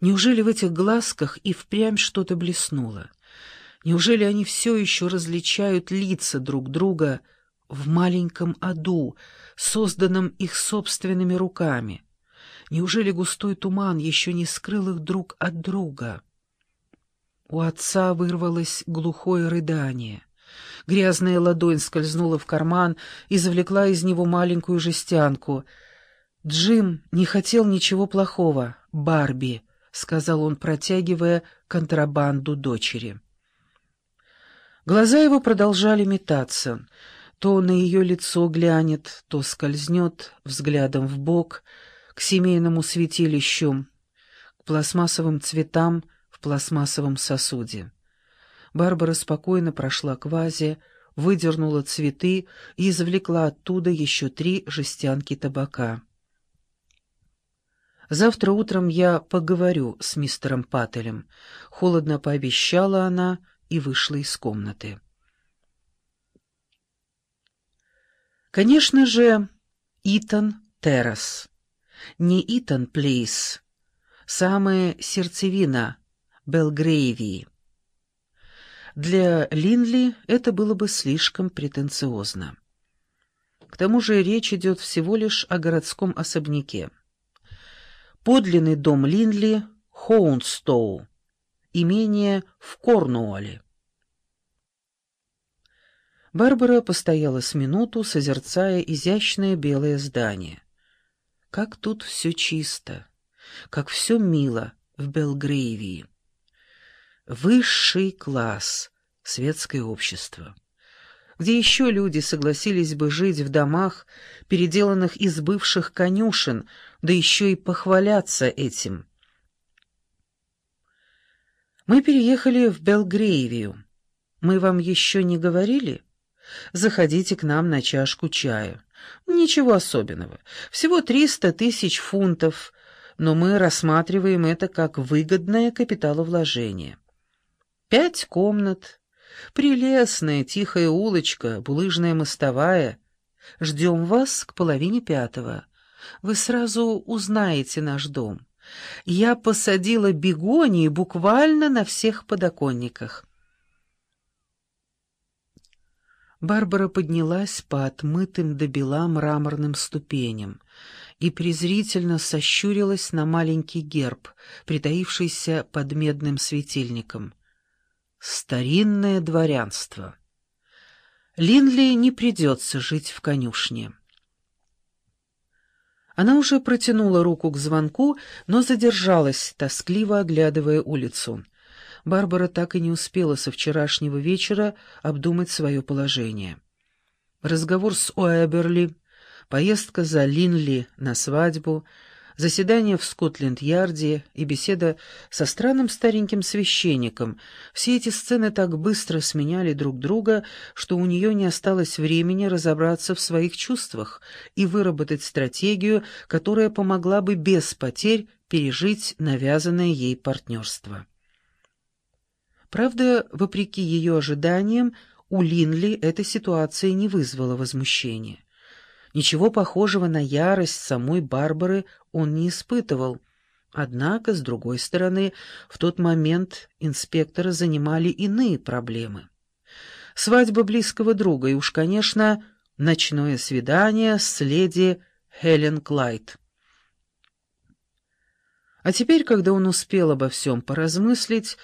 Неужели в этих глазках и впрямь что-то блеснуло? Неужели они все еще различают лица друг друга в маленьком аду, созданном их собственными руками? Неужели густой туман еще не скрыл их друг от друга? У отца вырвалось глухое рыдание. Грязная ладонь скользнула в карман и завлекла из него маленькую жестянку. Джим не хотел ничего плохого. «Барби», — сказал он, протягивая контрабанду дочери. Глаза его продолжали метаться. То на ее лицо глянет, то скользнет взглядом в бок к семейному святилищу, к пластмассовым цветам в пластмассовом сосуде. Барбара спокойно прошла к вазе, выдернула цветы и извлекла оттуда еще три жестянки табака. «Завтра утром я поговорю с мистером Паттелем», — холодно пообещала она и вышла из комнаты. Конечно же, Итан Террас. Не Итан Плейс. Самая сердцевина Белгрейвии. Для Линли это было бы слишком претенциозно. К тому же речь идет всего лишь о городском особняке. Подлинный дом Линли — Хоунстоу, имение в Корнуолле. Барбара постояла с минуту, созерцая изящное белое здание. Как тут все чисто, как все мило в Белгрейвии. Высший класс, светское общество. Где еще люди согласились бы жить в домах, переделанных из бывших конюшен, да еще и похваляться этим? Мы переехали в Белгрейвию. Мы вам еще не говорили? Заходите к нам на чашку чая. Ничего особенного. Всего триста тысяч фунтов, но мы рассматриваем это как выгодное капиталовложение. Пять комнат, прелестная тихая улочка, булыжная мостовая. Ждем вас к половине пятого. Вы сразу узнаете наш дом. Я посадила бегонии буквально на всех подоконниках. Барбара поднялась по отмытым до бела мраморным ступеням и презрительно сощурилась на маленький герб, притаившийся под медным светильником. Старинное дворянство. Линли не придется жить в конюшне. Она уже протянула руку к звонку, но задержалась, тоскливо оглядывая улицу. Барбара так и не успела со вчерашнего вечера обдумать свое положение. Разговор с Уэберли, поездка за Линли на свадьбу — заседание в Скотленд-Ярде и беседа со странным стареньким священником. Все эти сцены так быстро сменяли друг друга, что у нее не осталось времени разобраться в своих чувствах и выработать стратегию, которая помогла бы без потерь пережить навязанное ей партнерство. Правда, вопреки ее ожиданиям, у Линли эта ситуация не вызвала возмущения. Ничего похожего на ярость самой Барбары он не испытывал. Однако, с другой стороны, в тот момент инспектора занимали иные проблемы. Свадьба близкого друга и уж, конечно, ночное свидание с леди Хелен Клайд. А теперь, когда он успел обо всем поразмыслить